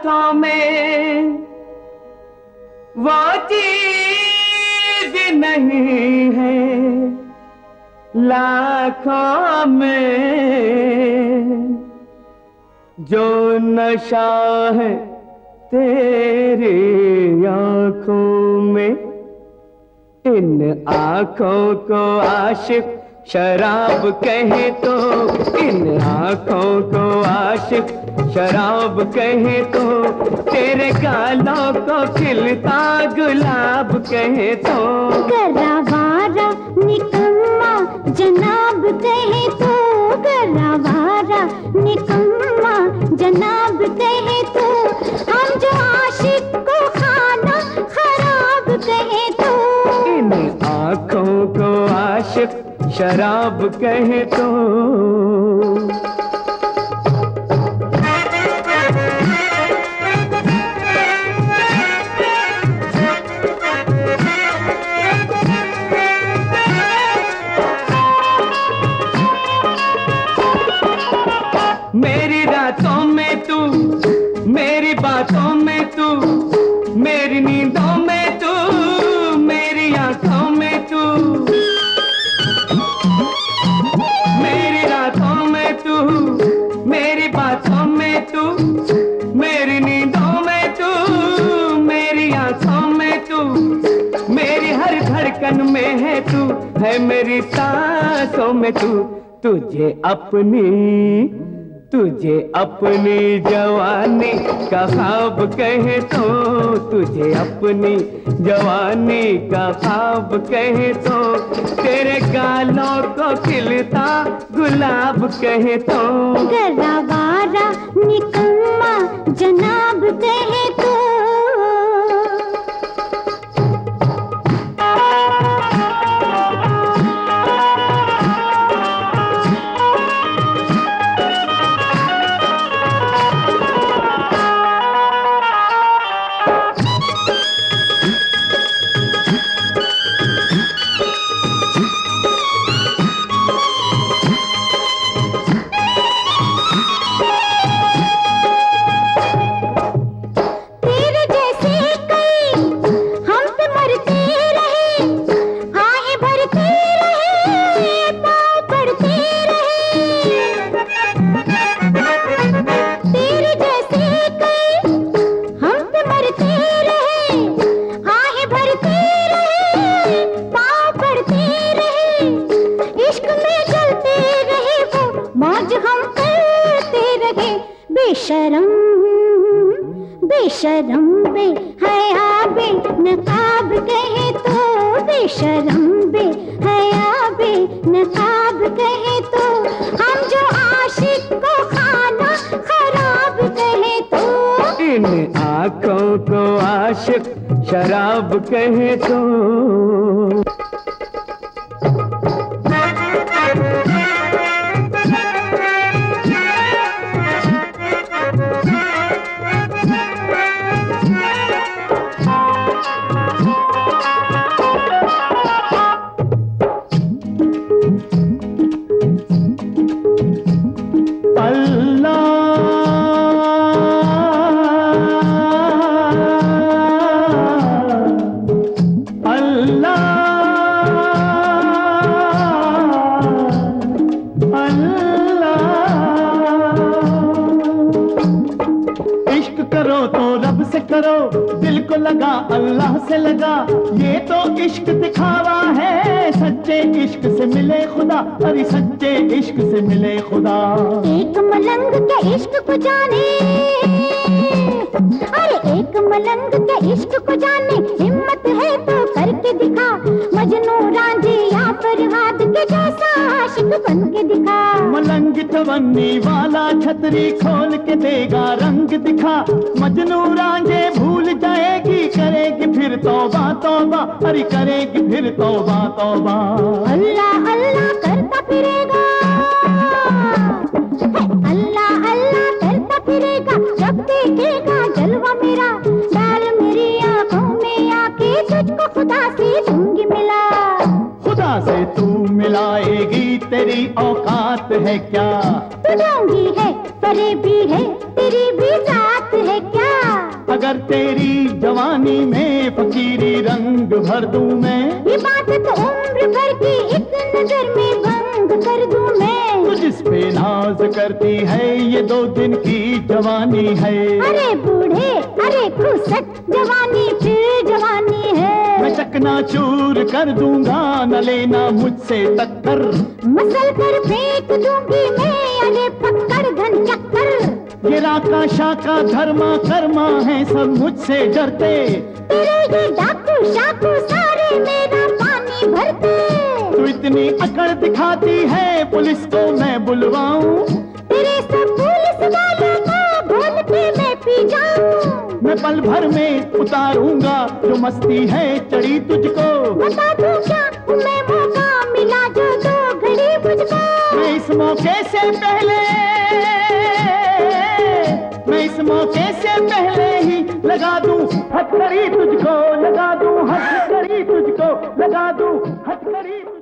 हाथों में वो चीज़ नहीं है। लाखों में जो नशा है तेरे आँखों में, इन आँखों को आशिक शराब कहे तो इन आँखों को आशिक। शराब कहे तो तेरे गालों को खिलता गुलाब कहे तो। निकम्मा जनाब कहे आँखों को आशिक, शराब कहे तो। मेरी रातों में तू, मेरी बातों में तू, मेरी नींदों मेरी सांसों में तू, तुझे अपनी तुझे अपनी जवानी का ख्वाब कहे तो तुझे अपनी जवानी का ख्वाब कहे तो तेरे गालों को खिलता गुलाब कहे तो। गरावारा बेशरम बेशरम बे हया बे, नकाब कहे तो बेशरम बे, हया बे, नकाब कहे तो। हम जो आशिक को खाना खराब कहे तो। इन आँखों को आशिक शराब कहे तो। से करो दिल को लगा अल्लाह से लगा ये तो इश्क दिखावा है सच्चे इश्क से मिले खुदा अरे सच्चे इश्क से मिले खुदा एक मलंग के इश्क को जाने। अरे, एक मलंग के इश्क को जाने। हिम्मत है तो करके दिखा। मजनू रांझे या फरहाद के जैसा। आशिक बन के दिखा। मलंग चवन्नी वाला छतरी खोल के देगा रंग दिखा। मजनू रांझे भूल जाएगी करेगी फिर तौबा तौबा। अरे करेगी फिर तौबा तौबा। अल्लाह अल्लाह करता फिरेगा। अल्लाह अल्लाह करता फिरेगा। जब देखेगा जलवा मेरा डाल मेरी आँखों में आके तुझको खुदा से दूँगी मिला। है क्या? तू ढोंगी है फरेबी है तेरी भी जात है क्या? अगर तेरी जवानी में फकीरी रंग भर दूँ मैं ये बात तो उम्र भर की एक नज़र में भंग कर दूँ मैं। तू जिस पे नाज करती है ये दो दिन की जवानी है। अरे बूढ़े अरे खुसट जवानी मैं चूर कर दूँगा न लेना मुझसे टक्कर। मसल कर फेंक दूँगी मैं अरे पकड़ घन चक्कर। ये राका शाका धर्मा कर्मा है सब मुझसे डरते। तेरे ये डाकू शाकू सारे मेरा पानी भरते। तू इतनी अकड़ दिखाती है पुलिस को मैं बुलवाऊं। तेरे मैं पल भर में उतारूँगा जो मस्ती है चढ़ी तुझको। बता दूँ क्या मैं मौका मिला जो दो घड़ी मुझको? मैं इस मौके से पहले मैं इस मौके से पहले ही लगा दूँ हथकड़ी तुझको लगा दूँ हथकड़ी तुझको लगा दूँ हथकड़ी